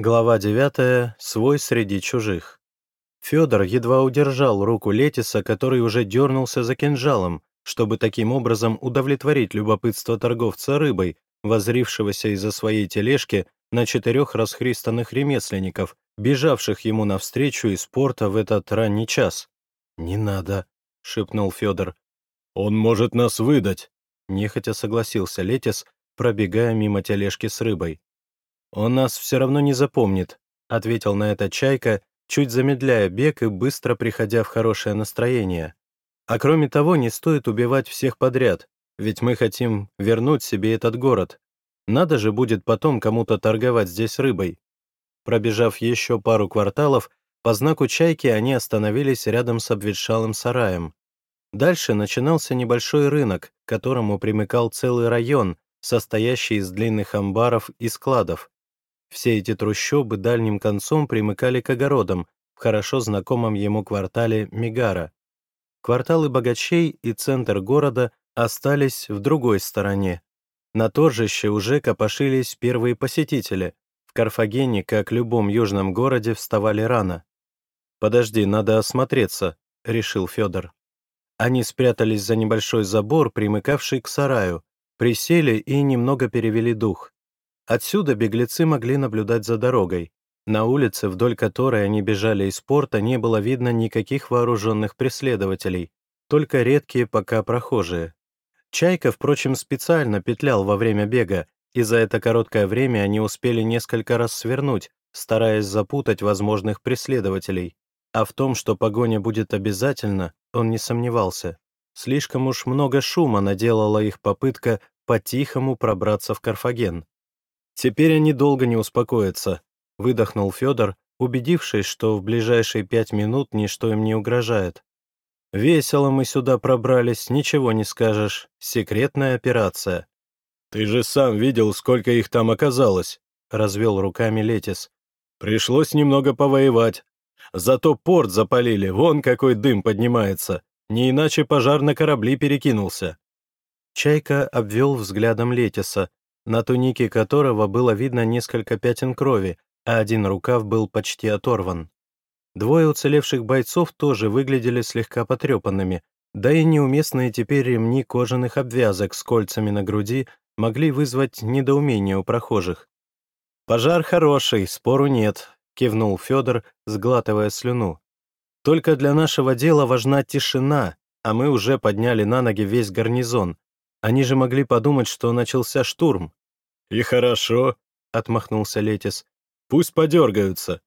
Глава 9. Свой среди чужих. Федор едва удержал руку Летиса, который уже дернулся за кинжалом, чтобы таким образом удовлетворить любопытство торговца рыбой, возрившегося из-за своей тележки на четырех расхристанных ремесленников, бежавших ему навстречу из порта в этот ранний час. «Не надо», — шепнул Федор. «Он может нас выдать», — нехотя согласился Летис, пробегая мимо тележки с рыбой. «Он нас все равно не запомнит», — ответил на это Чайка, чуть замедляя бег и быстро приходя в хорошее настроение. «А кроме того, не стоит убивать всех подряд, ведь мы хотим вернуть себе этот город. Надо же будет потом кому-то торговать здесь рыбой». Пробежав еще пару кварталов, по знаку «Чайки» они остановились рядом с обветшалым сараем. Дальше начинался небольшой рынок, к которому примыкал целый район, состоящий из длинных амбаров и складов. Все эти трущобы дальним концом примыкали к огородам в хорошо знакомом ему квартале Мигара. Кварталы богачей и центр города остались в другой стороне. На торжище уже копошились первые посетители. В Карфагене, как в любом южном городе, вставали рано. «Подожди, надо осмотреться», — решил Федор. Они спрятались за небольшой забор, примыкавший к сараю, присели и немного перевели дух. Отсюда беглецы могли наблюдать за дорогой. На улице, вдоль которой они бежали из порта, не было видно никаких вооруженных преследователей, только редкие пока прохожие. Чайка, впрочем, специально петлял во время бега, и за это короткое время они успели несколько раз свернуть, стараясь запутать возможных преследователей. А в том, что погоня будет обязательно, он не сомневался. Слишком уж много шума наделала их попытка по-тихому пробраться в Карфаген. «Теперь они долго не успокоятся», — выдохнул Федор, убедившись, что в ближайшие пять минут ничто им не угрожает. «Весело мы сюда пробрались, ничего не скажешь. Секретная операция». «Ты же сам видел, сколько их там оказалось», — развел руками Летис. «Пришлось немного повоевать. Зато порт запалили, вон какой дым поднимается. Не иначе пожар на корабли перекинулся». Чайка обвел взглядом Летиса, на тунике которого было видно несколько пятен крови, а один рукав был почти оторван. Двое уцелевших бойцов тоже выглядели слегка потрепанными, да и неуместные теперь ремни кожаных обвязок с кольцами на груди могли вызвать недоумение у прохожих. «Пожар хороший, спору нет», — кивнул Федор, сглатывая слюну. «Только для нашего дела важна тишина, а мы уже подняли на ноги весь гарнизон. Они же могли подумать, что начался штурм. «И хорошо», — отмахнулся Летис. «Пусть подергаются».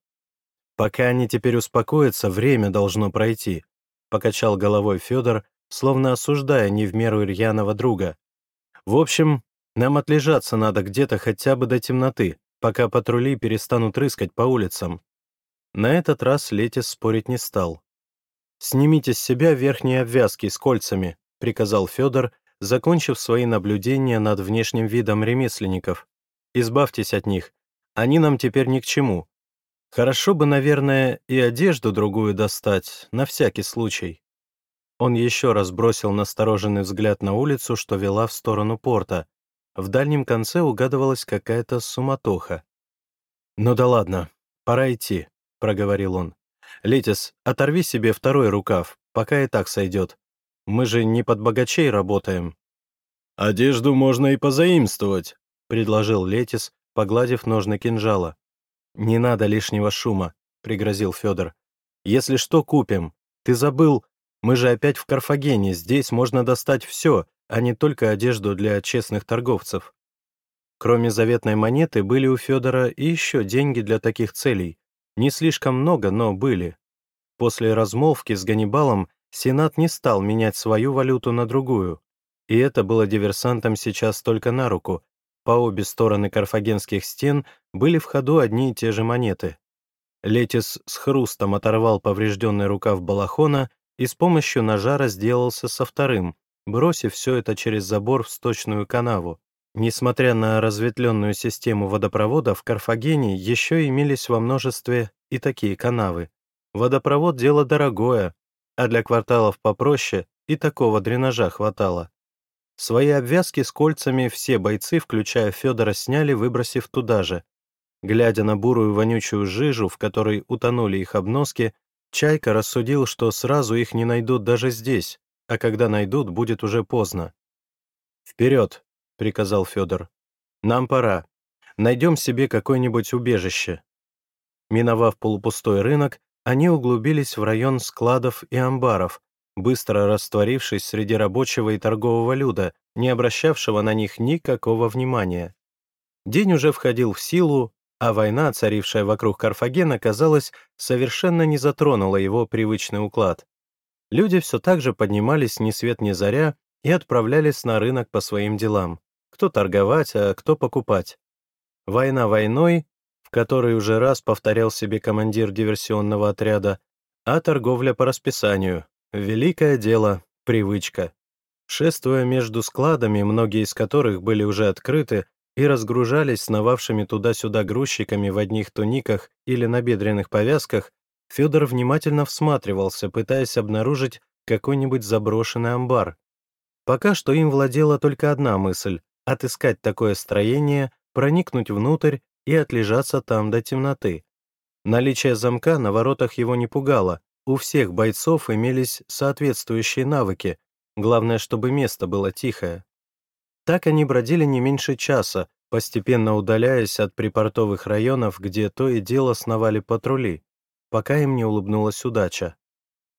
«Пока они теперь успокоятся, время должно пройти», — покачал головой Федор, словно осуждая не в меру рьяного друга. «В общем, нам отлежаться надо где-то хотя бы до темноты, пока патрули перестанут рыскать по улицам». На этот раз Летис спорить не стал. «Снимите с себя верхние обвязки с кольцами», — приказал Федор, закончив свои наблюдения над внешним видом ремесленников. Избавьтесь от них, они нам теперь ни к чему. Хорошо бы, наверное, и одежду другую достать, на всякий случай. Он еще раз бросил настороженный взгляд на улицу, что вела в сторону порта. В дальнем конце угадывалась какая-то суматоха. «Ну да ладно, пора идти», — проговорил он. «Летис, оторви себе второй рукав, пока и так сойдет. Мы же не под богачей работаем». «Одежду можно и позаимствовать», — предложил Летис, погладив ножны кинжала. «Не надо лишнего шума», — пригрозил Федор. «Если что, купим. Ты забыл, мы же опять в Карфагене, здесь можно достать все, а не только одежду для честных торговцев». Кроме заветной монеты, были у Федора и еще деньги для таких целей. Не слишком много, но были. После размолвки с Ганнибалом Сенат не стал менять свою валюту на другую, и это было диверсантам сейчас только на руку. По обе стороны карфагенских стен были в ходу одни и те же монеты. Летис с хрустом оторвал поврежденный рукав балахона и с помощью ножа разделался со вторым, бросив все это через забор в сточную канаву. Несмотря на разветвленную систему водопровода, в Карфагене еще имелись во множестве и такие канавы. Водопровод — дело дорогое, а для кварталов попроще и такого дренажа хватало. Свои обвязки с кольцами все бойцы, включая Федора, сняли, выбросив туда же. Глядя на бурую вонючую жижу, в которой утонули их обноски, Чайка рассудил, что сразу их не найдут даже здесь, а когда найдут, будет уже поздно. «Вперед!» — приказал Федор. «Нам пора. Найдем себе какое-нибудь убежище». Миновав полупустой рынок, они углубились в район складов и амбаров, быстро растворившись среди рабочего и торгового люда, не обращавшего на них никакого внимания. День уже входил в силу, а война, царившая вокруг Карфагена, казалось, совершенно не затронула его привычный уклад. Люди все так же поднимались ни свет ни заря и отправлялись на рынок по своим делам. Кто торговать, а кто покупать. Война войной, в которой уже раз повторял себе командир диверсионного отряда, а торговля по расписанию. Великое дело, привычка. Шествуя между складами, многие из которых были уже открыты, и разгружались сновавшими туда-сюда грузчиками в одних туниках или набедренных повязках, Федор внимательно всматривался, пытаясь обнаружить какой-нибудь заброшенный амбар. Пока что им владела только одна мысль — отыскать такое строение, проникнуть внутрь и отлежаться там до темноты. Наличие замка на воротах его не пугало, у всех бойцов имелись соответствующие навыки, главное, чтобы место было тихое. Так они бродили не меньше часа, постепенно удаляясь от припортовых районов, где то и дело сновали патрули, пока им не улыбнулась удача.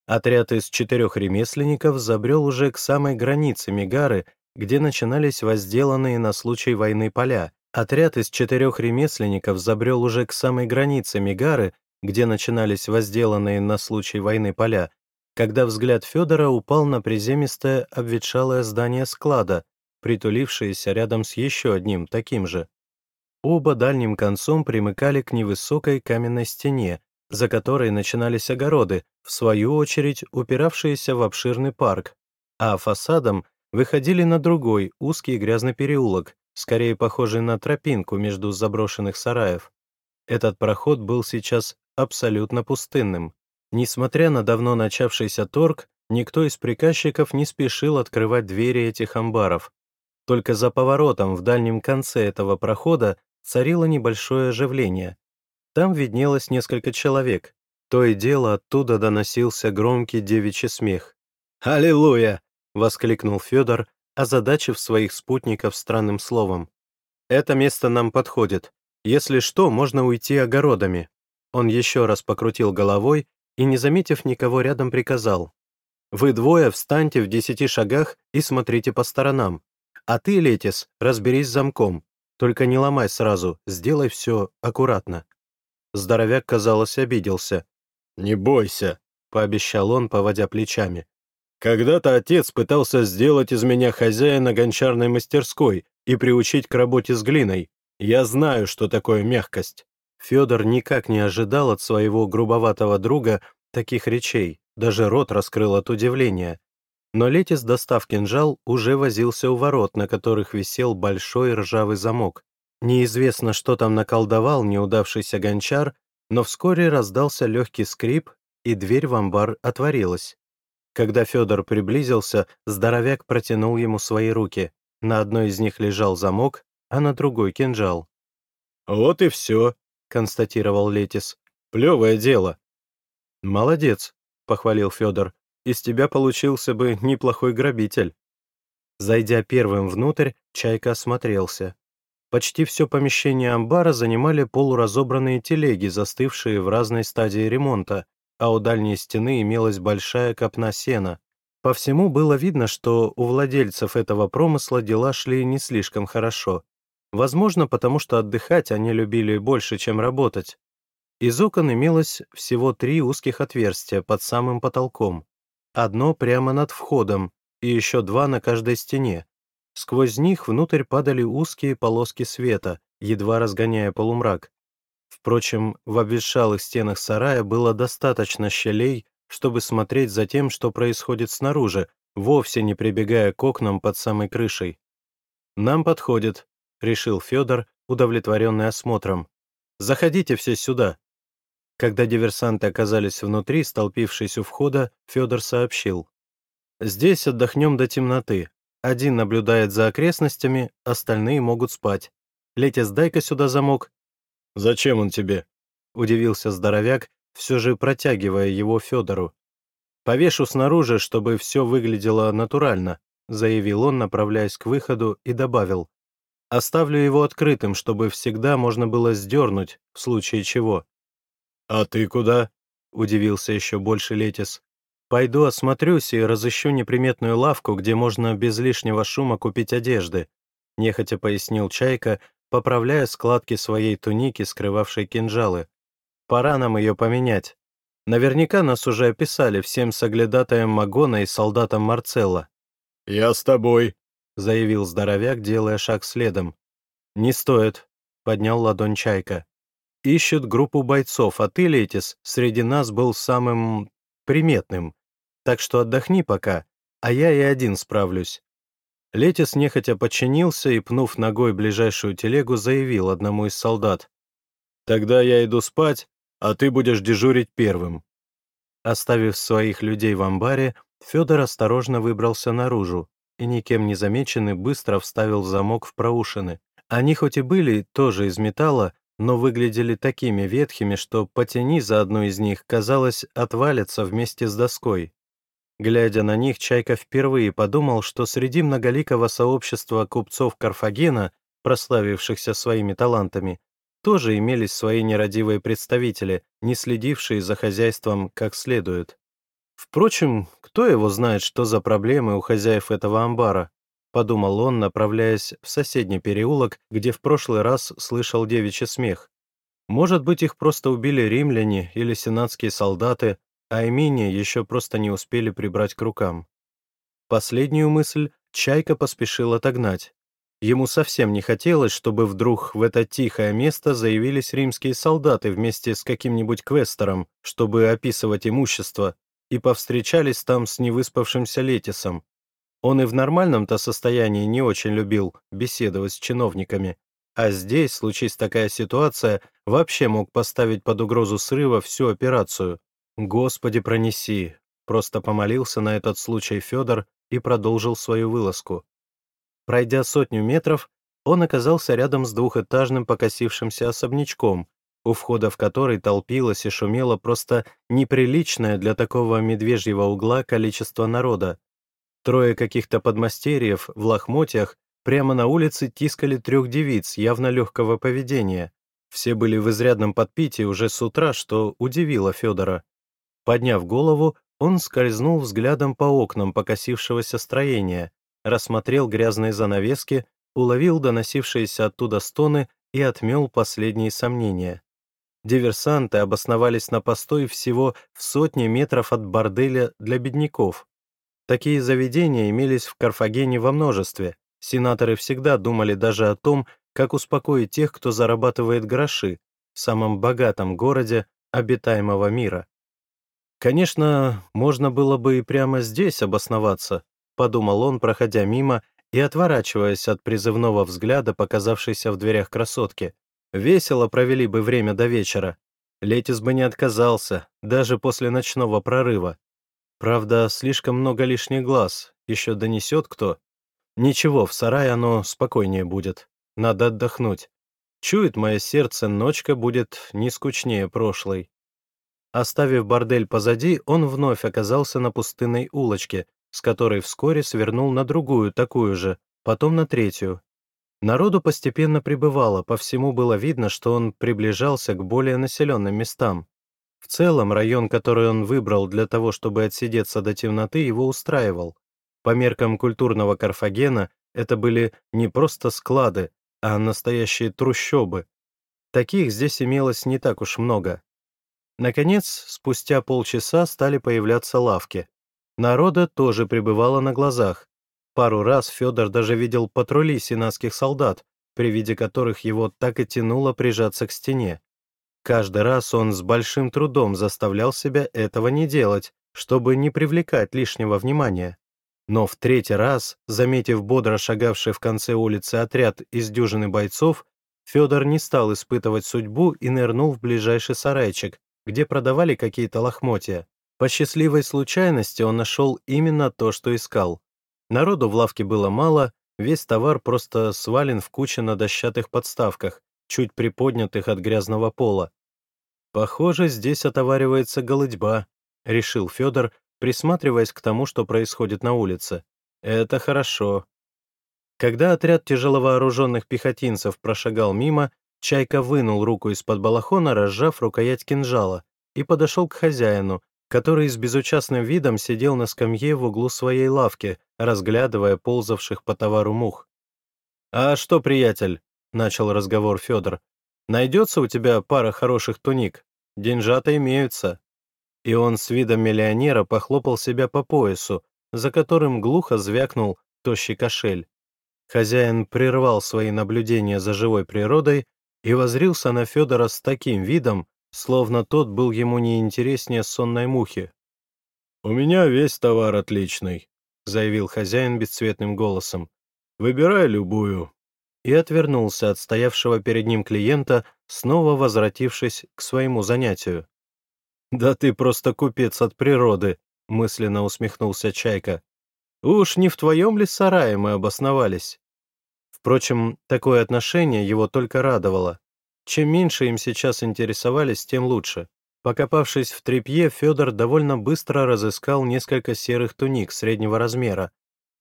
Отряд из четырех ремесленников забрел уже к самой границе Мегары, где начинались возделанные на случай войны поля. Отряд из четырех ремесленников забрел уже к самой границе Мегары, где начинались возделанные на случай войны поля, когда взгляд Федора упал на приземистое обветшалое здание склада, притулившиеся рядом с еще одним таким же. Оба дальним концом примыкали к невысокой каменной стене, за которой начинались огороды, в свою очередь упиравшиеся в обширный парк, а фасадом выходили на другой, узкий грязный переулок, скорее похожий на тропинку между заброшенных сараев. Этот проход был сейчас абсолютно пустынным. Несмотря на давно начавшийся торг, никто из приказчиков не спешил открывать двери этих амбаров, только за поворотом в дальнем конце этого прохода царило небольшое оживление. Там виднелось несколько человек. То и дело оттуда доносился громкий девичий смех. «Аллилуйя!» — воскликнул Федор, озадачив своих спутников странным словом. «Это место нам подходит. Если что, можно уйти огородами». Он еще раз покрутил головой и, не заметив никого рядом, приказал. «Вы двое встаньте в десяти шагах и смотрите по сторонам. А ты, Летис, разберись с замком. Только не ломай сразу, сделай все аккуратно». Здоровяк, казалось, обиделся. «Не бойся», — пообещал он, поводя плечами. «Когда-то отец пытался сделать из меня хозяина гончарной мастерской и приучить к работе с глиной. Я знаю, что такое мягкость». Федор никак не ожидал от своего грубоватого друга таких речей, даже рот раскрыл от удивления. Но Летис, достав кинжал, уже возился у ворот, на которых висел большой ржавый замок. Неизвестно, что там наколдовал неудавшийся гончар, но вскоре раздался легкий скрип, и дверь в амбар отворилась. Когда Федор приблизился, здоровяк протянул ему свои руки. На одной из них лежал замок, а на другой — кинжал. «Вот и все», — констатировал Летис. «Плевое дело». «Молодец», — похвалил Федор из тебя получился бы неплохой грабитель». Зайдя первым внутрь, Чайка осмотрелся. Почти все помещение амбара занимали полуразобранные телеги, застывшие в разной стадии ремонта, а у дальней стены имелась большая копна сена. По всему было видно, что у владельцев этого промысла дела шли не слишком хорошо. Возможно, потому что отдыхать они любили больше, чем работать. Из окон имелось всего три узких отверстия под самым потолком. Одно прямо над входом и еще два на каждой стене. Сквозь них внутрь падали узкие полоски света, едва разгоняя полумрак. Впрочем, в обветшалых стенах сарая было достаточно щелей, чтобы смотреть за тем, что происходит снаружи, вовсе не прибегая к окнам под самой крышей. «Нам подходит», — решил Федор, удовлетворенный осмотром. «Заходите все сюда». Когда диверсанты оказались внутри, столпившись у входа, Федор сообщил. «Здесь отдохнем до темноты. Один наблюдает за окрестностями, остальные могут спать. Летя, сдай-ка сюда замок». «Зачем он тебе?» — удивился здоровяк, все же протягивая его Федору. «Повешу снаружи, чтобы все выглядело натурально», — заявил он, направляясь к выходу, и добавил. «Оставлю его открытым, чтобы всегда можно было сдернуть, в случае чего». «А ты куда?» — удивился еще больше Летис. «Пойду осмотрюсь и разыщу неприметную лавку, где можно без лишнего шума купить одежды», — нехотя пояснил Чайка, поправляя складки своей туники, скрывавшей кинжалы. «Пора нам ее поменять. Наверняка нас уже описали всем соглядатаем Магона и солдатам Марцелла». «Я с тобой», — заявил здоровяк, делая шаг следом. «Не стоит», — поднял ладонь Чайка. «Ищут группу бойцов, а ты, Летис, среди нас был самым... приметным. Так что отдохни пока, а я и один справлюсь». Летис нехотя подчинился и, пнув ногой ближайшую телегу, заявил одному из солдат. «Тогда я иду спать, а ты будешь дежурить первым». Оставив своих людей в амбаре, Федор осторожно выбрался наружу и, никем не замеченный, быстро вставил замок в проушины. Они хоть и были тоже из металла, но выглядели такими ветхими, что потяни за одну из них, казалось, отвалится вместе с доской. Глядя на них, Чайка впервые подумал, что среди многоликого сообщества купцов Карфагена, прославившихся своими талантами, тоже имелись свои нерадивые представители, не следившие за хозяйством как следует. Впрочем, кто его знает, что за проблемы у хозяев этого амбара, подумал он, направляясь в соседний переулок, где в прошлый раз слышал девичий смех. Может быть, их просто убили римляне или сенатские солдаты, а Эмини еще просто не успели прибрать к рукам. Последнюю мысль Чайка поспешил отогнать. Ему совсем не хотелось, чтобы вдруг в это тихое место заявились римские солдаты вместе с каким-нибудь квестором, чтобы описывать имущество, и повстречались там с невыспавшимся Летисом. Он и в нормальном-то состоянии не очень любил беседовать с чиновниками, а здесь, случись такая ситуация, вообще мог поставить под угрозу срыва всю операцию. «Господи, пронеси!» Просто помолился на этот случай Федор и продолжил свою вылазку. Пройдя сотню метров, он оказался рядом с двухэтажным покосившимся особнячком, у входа в который толпилось и шумело просто неприличное для такого медвежьего угла количество народа. Трое каких-то подмастерьев в лохмотьях прямо на улице тискали трех девиц явно легкого поведения. Все были в изрядном подпитии уже с утра, что удивило Федора. Подняв голову, он скользнул взглядом по окнам покосившегося строения, рассмотрел грязные занавески, уловил доносившиеся оттуда стоны и отмел последние сомнения. Диверсанты обосновались на постой всего в сотне метров от борделя для бедняков. Такие заведения имелись в Карфагене во множестве. Сенаторы всегда думали даже о том, как успокоить тех, кто зарабатывает гроши в самом богатом городе обитаемого мира. Конечно, можно было бы и прямо здесь обосноваться, — подумал он, проходя мимо и отворачиваясь от призывного взгляда, показавшейся в дверях красотки. Весело провели бы время до вечера. Летис бы не отказался, даже после ночного прорыва. Правда, слишком много лишних глаз, еще донесет кто. Ничего, в сарае оно спокойнее будет. Надо отдохнуть. Чует мое сердце, ночка будет не скучнее прошлой. Оставив бордель позади, он вновь оказался на пустынной улочке, с которой вскоре свернул на другую, такую же, потом на третью. Народу постепенно прибывало, по всему было видно, что он приближался к более населенным местам. В целом, район, который он выбрал для того, чтобы отсидеться до темноты, его устраивал. По меркам культурного Карфагена это были не просто склады, а настоящие трущобы. Таких здесь имелось не так уж много. Наконец, спустя полчаса стали появляться лавки. Народа тоже прибывало на глазах. Пару раз Федор даже видел патрули сенатских солдат, при виде которых его так и тянуло прижаться к стене. Каждый раз он с большим трудом заставлял себя этого не делать, чтобы не привлекать лишнего внимания. Но в третий раз, заметив бодро шагавший в конце улицы отряд из дюжины бойцов, Федор не стал испытывать судьбу и нырнул в ближайший сарайчик, где продавали какие-то лохмотья. По счастливой случайности он нашел именно то, что искал. Народу в лавке было мало, весь товар просто свален в куче на дощатых подставках, чуть приподнятых от грязного пола. «Похоже, здесь отоваривается голодьба», — решил Федор, присматриваясь к тому, что происходит на улице. «Это хорошо». Когда отряд тяжеловооруженных пехотинцев прошагал мимо, Чайка вынул руку из-под балахона, разжав рукоять кинжала, и подошел к хозяину, который с безучастным видом сидел на скамье в углу своей лавки, разглядывая ползавших по товару мух. «А что, приятель?» — начал разговор Федор. «Найдется у тебя пара хороших туник? Деньжата имеются». И он с видом миллионера похлопал себя по поясу, за которым глухо звякнул тощий кошель. Хозяин прервал свои наблюдения за живой природой и возрился на Федора с таким видом, словно тот был ему не интереснее сонной мухи. «У меня весь товар отличный», — заявил хозяин бесцветным голосом. «Выбирай любую». И отвернулся от стоявшего перед ним клиента, снова возвратившись к своему занятию. «Да ты просто купец от природы», — мысленно усмехнулся Чайка. «Уж не в твоем ли сарае мы обосновались?» Впрочем, такое отношение его только радовало. Чем меньше им сейчас интересовались, тем лучше. Покопавшись в тряпье, Федор довольно быстро разыскал несколько серых туник среднего размера.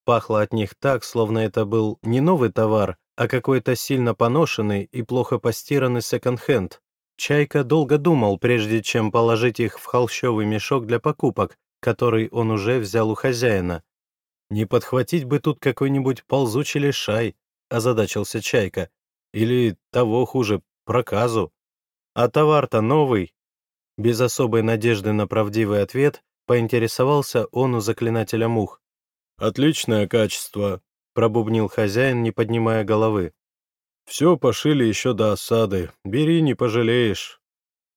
Пахло от них так, словно это был не новый товар, а какой-то сильно поношенный и плохо постиранный секонд-хенд. Чайка долго думал, прежде чем положить их в холщовый мешок для покупок, который он уже взял у хозяина. Не подхватить бы тут какой-нибудь ползучий лишай, озадачился Чайка. Или, того хуже, проказу. А товар-то новый. Без особой надежды на правдивый ответ поинтересовался он у заклинателя мух. «Отличное качество», — пробубнил хозяин, не поднимая головы. «Все пошили еще до осады. Бери, не пожалеешь».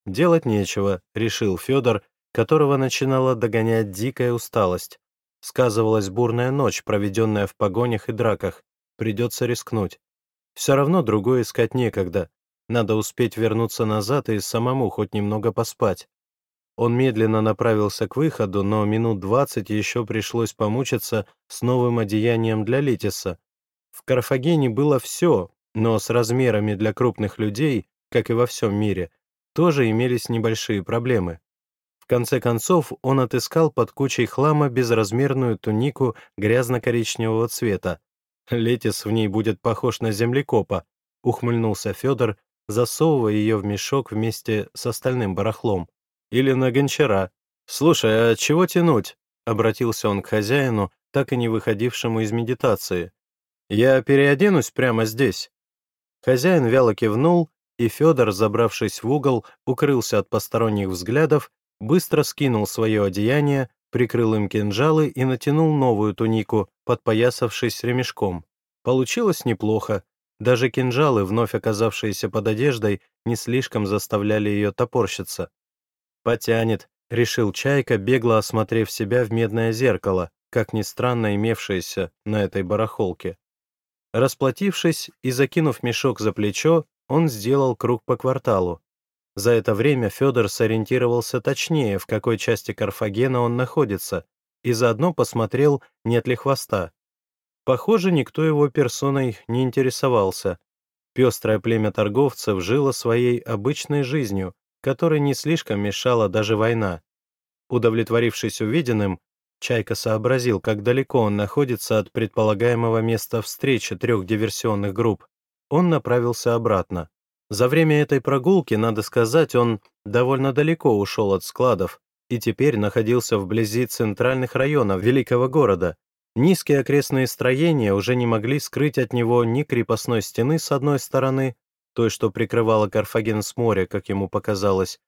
«Делать нечего», — решил Федор, которого начинала догонять дикая усталость. Сказывалась бурная ночь, проведенная в погонях и драках. Придется рискнуть. Все равно другое искать некогда. Надо успеть вернуться назад и самому хоть немного поспать. Он медленно направился к выходу, но минут двадцать еще пришлось помучиться с новым одеянием для Летиса. В Карфагене было все, но с размерами для крупных людей, как и во всем мире, тоже имелись небольшие проблемы. В конце концов, он отыскал под кучей хлама безразмерную тунику грязно-коричневого цвета, Летис в ней будет похож на землекопа», — ухмыльнулся Федор, засовывая ее в мешок вместе с остальным барахлом. «Или на гончара. Слушай, а чего тянуть?» — обратился он к хозяину, так и не выходившему из медитации. «Я переоденусь прямо здесь». Хозяин вяло кивнул, и Федор, забравшись в угол, укрылся от посторонних взглядов, быстро скинул свое одеяние, прикрыл им кинжалы и натянул новую тунику, подпоясавшись ремешком. Получилось неплохо. Даже кинжалы, вновь оказавшиеся под одеждой, не слишком заставляли ее топорщиться. «Потянет», — решил Чайка, бегло осмотрев себя в медное зеркало, как ни странно имевшееся на этой барахолке. Расплатившись и закинув мешок за плечо, он сделал круг по кварталу. За это время Федор сориентировался точнее, в какой части Карфагена он находится, и заодно посмотрел, нет ли хвоста. Похоже, никто его персоной не интересовался. Пестрое племя торговцев жило своей обычной жизнью, которой не слишком мешала даже война. Удовлетворившись увиденным, Чайка сообразил, как далеко он находится от предполагаемого места встречи трех диверсионных групп. Он направился обратно. За время этой прогулки, надо сказать, он довольно далеко ушел от складов и теперь находился вблизи центральных районов великого города. Низкие окрестные строения уже не могли скрыть от него ни крепостной стены с одной стороны, той, что прикрывала Карфаген с моря, как ему показалось,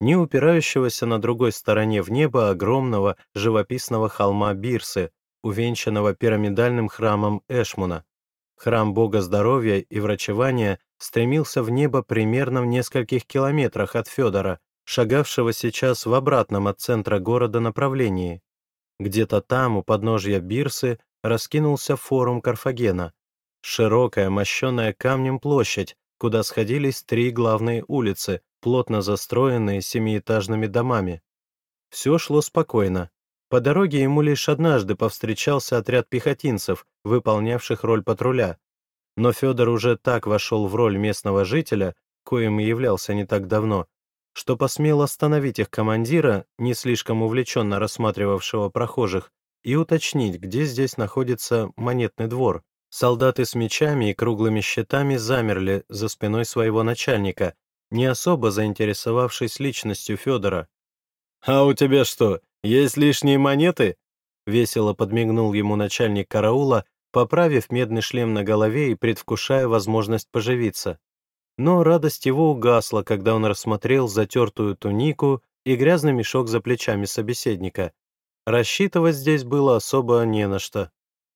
ни упирающегося на другой стороне в небо огромного живописного холма Бирсы, увенчанного пирамидальным храмом Эшмуна. Храм бога здоровья и врачевания стремился в небо примерно в нескольких километрах от Федора, шагавшего сейчас в обратном от центра города направлении. Где-то там, у подножья Бирсы, раскинулся форум Карфагена. Широкая, мощенная камнем площадь, куда сходились три главные улицы, плотно застроенные семиэтажными домами. Все шло спокойно. По дороге ему лишь однажды повстречался отряд пехотинцев, выполнявших роль патруля. Но Федор уже так вошел в роль местного жителя, коим и являлся не так давно, что посмел остановить их командира, не слишком увлеченно рассматривавшего прохожих, и уточнить, где здесь находится монетный двор. Солдаты с мечами и круглыми щитами замерли за спиной своего начальника, не особо заинтересовавшись личностью Федора. «А у тебя что, есть лишние монеты?» Весело подмигнул ему начальник караула, поправив медный шлем на голове и предвкушая возможность поживиться. Но радость его угасла, когда он рассмотрел затертую тунику и грязный мешок за плечами собеседника. Рассчитывать здесь было особо не на что.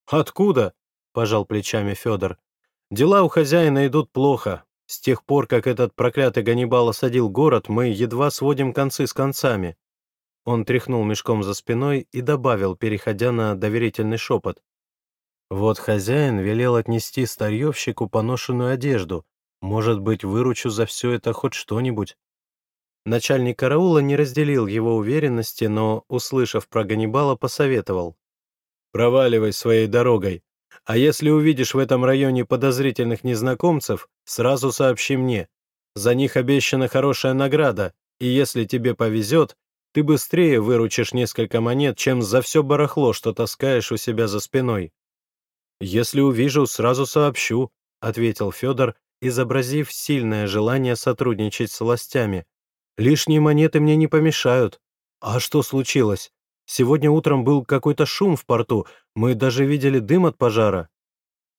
«Откуда?» — пожал плечами Федор. «Дела у хозяина идут плохо. С тех пор, как этот проклятый Ганнибал осадил город, мы едва сводим концы с концами». Он тряхнул мешком за спиной и добавил, переходя на доверительный шепот. «Вот хозяин велел отнести старьевщику поношенную одежду. Может быть, выручу за все это хоть что-нибудь?» Начальник караула не разделил его уверенности, но, услышав про Ганнибала, посоветовал. «Проваливай своей дорогой. А если увидишь в этом районе подозрительных незнакомцев, сразу сообщи мне. За них обещана хорошая награда, и если тебе повезет, ты быстрее выручишь несколько монет, чем за все барахло, что таскаешь у себя за спиной». «Если увижу, сразу сообщу», — ответил Федор, изобразив сильное желание сотрудничать с властями. Лишние монеты мне не помешают. А что случилось? Сегодня утром был какой-то шум в порту, мы даже видели дым от пожара».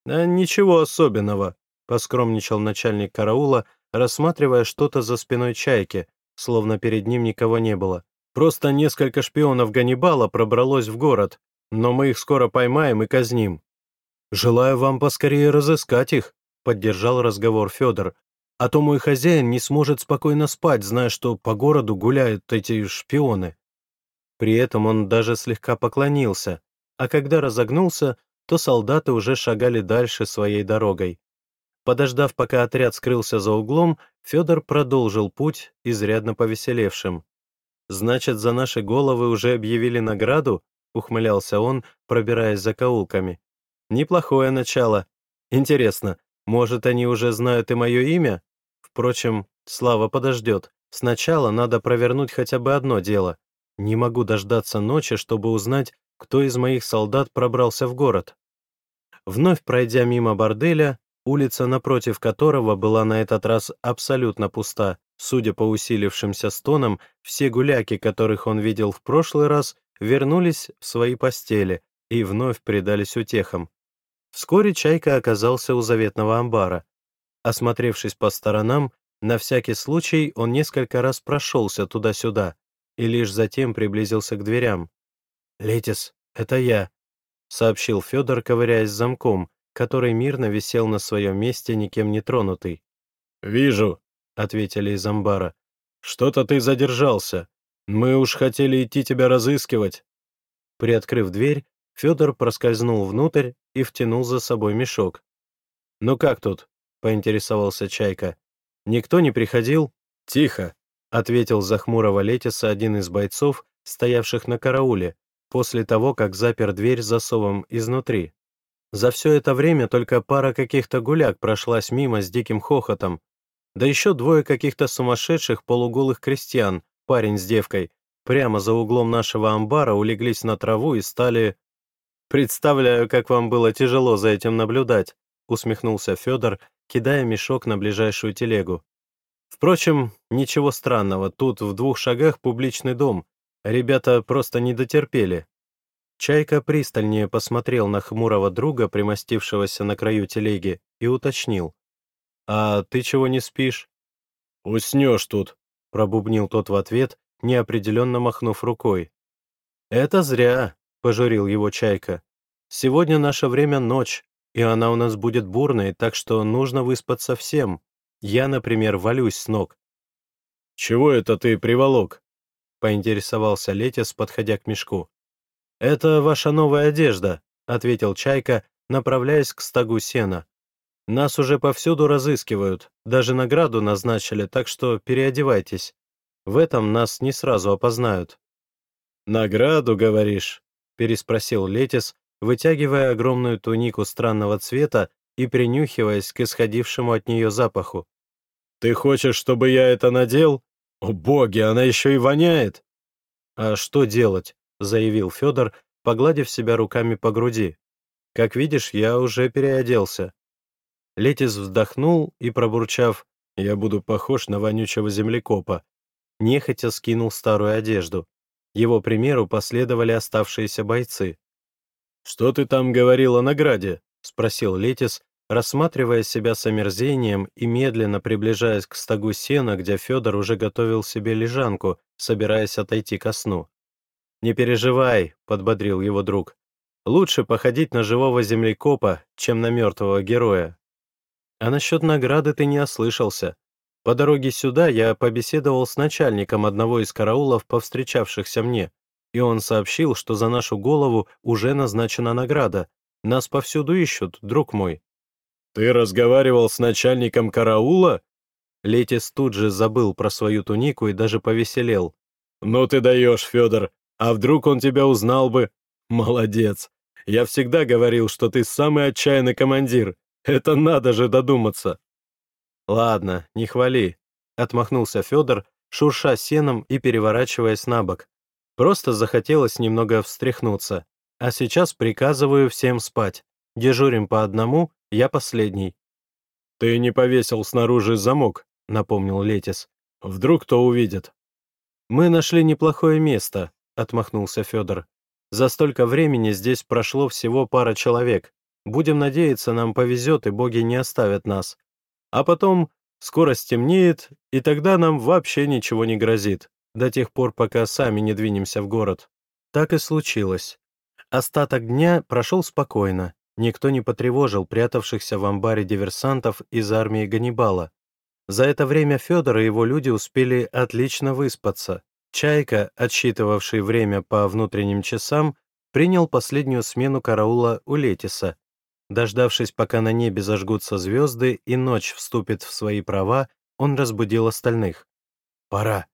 «А ничего особенного», — поскромничал начальник караула, рассматривая что-то за спиной чайки, словно перед ним никого не было. «Просто несколько шпионов Ганнибала пробралось в город, но мы их скоро поймаем и казним». «Желаю вам поскорее разыскать их», — поддержал разговор Федор а то мой хозяин не сможет спокойно спать, зная, что по городу гуляют эти шпионы». При этом он даже слегка поклонился, а когда разогнулся, то солдаты уже шагали дальше своей дорогой. Подождав, пока отряд скрылся за углом, Федор продолжил путь, изрядно повеселевшим. «Значит, за наши головы уже объявили награду?» — ухмылялся он, пробираясь за каулками. «Неплохое начало. Интересно, может, они уже знают и мое имя?» Впрочем, Слава подождет. Сначала надо провернуть хотя бы одно дело. Не могу дождаться ночи, чтобы узнать, кто из моих солдат пробрался в город. Вновь пройдя мимо борделя, улица напротив которого была на этот раз абсолютно пуста, судя по усилившимся стонам, все гуляки, которых он видел в прошлый раз, вернулись в свои постели и вновь предались утехам. Вскоре Чайка оказался у заветного амбара. Осмотревшись по сторонам, на всякий случай он несколько раз прошелся туда-сюда и лишь затем приблизился к дверям. «Летис, это я», — сообщил Федор, ковыряясь замком, который мирно висел на своем месте, никем не тронутый. «Вижу», — ответили из амбара. «Что-то ты задержался. Мы уж хотели идти тебя разыскивать». Приоткрыв дверь, Федор проскользнул внутрь и втянул за собой мешок. «Ну как тут?» поинтересовался Чайка. «Никто не приходил?» «Тихо», — ответил за хмурого Летиса один из бойцов, стоявших на карауле, после того, как запер дверь засовом изнутри. За все это время только пара каких-то гуляк прошлась мимо с диким хохотом, да еще двое каких-то сумасшедших полуголых крестьян, парень с девкой, прямо за углом нашего амбара улеглись на траву и стали... «Представляю, как вам было тяжело за этим наблюдать», усмехнулся Федор, кидая мешок на ближайшую телегу. Впрочем, ничего странного, тут в двух шагах публичный дом. Ребята просто не дотерпели. Чайка пристальнее посмотрел на хмурого друга, примостившегося на краю телеги, и уточнил. «А ты чего не спишь?» «Уснешь тут», — пробубнил тот в ответ, неопределенно махнув рукой. «Это зря», — пожурил его Чайка. «Сегодня наше время ночь, и она у нас будет бурной, так что нужно выспаться всем. Я, например, валюсь с ног». «Чего это ты приволок?» — поинтересовался Летис, подходя к мешку. «Это ваша новая одежда», — ответил Чайка, направляясь к стогу сена. «Нас уже повсюду разыскивают, даже награду назначили, так что переодевайтесь. В этом нас не сразу опознают». «Награду, говоришь?» — переспросил Летис, вытягивая огромную тунику странного цвета и принюхиваясь к исходившему от нее запаху. «Ты хочешь, чтобы я это надел? О, боги, она еще и воняет!» «А что делать?» — заявил Федор, погладив себя руками по груди. «Как видишь, я уже переоделся». Летис вздохнул и, пробурчав, «Я буду похож на вонючего землекопа», нехотя скинул старую одежду. Его примеру последовали оставшиеся бойцы. «Что ты там говорил о награде?» — спросил Летис, рассматривая себя с омерзением и медленно приближаясь к стогу сена, где Федор уже готовил себе лежанку, собираясь отойти ко сну. «Не переживай», — подбодрил его друг. «Лучше походить на живого землекопа, чем на мертвого героя». «А насчет награды ты не ослышался. По дороге сюда я побеседовал с начальником одного из караулов, повстречавшихся мне, и он сообщил, что за нашу голову уже назначена награда. Нас повсюду ищут, друг мой». «Ты разговаривал с начальником караула?» Летис тут же забыл про свою тунику и даже повеселел. «Ну ты даешь, Федор, а вдруг он тебя узнал бы? Молодец. Я всегда говорил, что ты самый отчаянный командир. Это надо же додуматься». «Ладно, не хвали», — отмахнулся Федор, шурша сеном и переворачиваясь на бок. «Просто захотелось немного встряхнуться. А сейчас приказываю всем спать. Дежурим по одному, я последний». «Ты не повесил снаружи замок», — напомнил Летис. «Вдруг кто увидит?» «Мы нашли неплохое место», — отмахнулся Федор. «За столько времени здесь прошло всего пара человек. Будем надеяться, нам повезет, и боги не оставят нас. А потом скоро стемнеет, и тогда нам вообще ничего не грозит, до тех пор, пока сами не двинемся в город. Так и случилось. Остаток дня прошел спокойно. Никто не потревожил прятавшихся в амбаре диверсантов из армии Ганнибала. За это время Федор и его люди успели отлично выспаться. Чайка, отсчитывавший время по внутренним часам, принял последнюю смену караула у Летиса, Дождавшись, пока на небе зажгутся звезды и ночь вступит в свои права, он разбудил остальных. «Пора».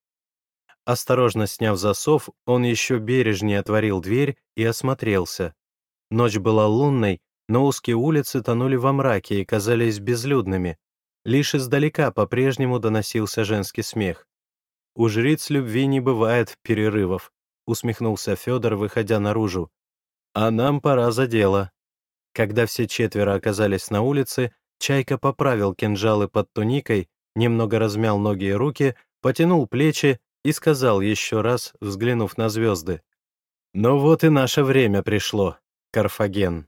Осторожно сняв засов, он еще бережнее отворил дверь и осмотрелся. Ночь была лунной, но узкие улицы тонули во мраке и казались безлюдными. Лишь издалека по-прежнему доносился женский смех. «У жриц любви не бывает перерывов», — усмехнулся Федор, выходя наружу. «А нам пора за дело». Когда все четверо оказались на улице, Чайка поправил кинжалы под туникой, немного размял ноги и руки, потянул плечи и сказал еще раз, взглянув на звезды. «Ну вот и наше время пришло, Карфаген».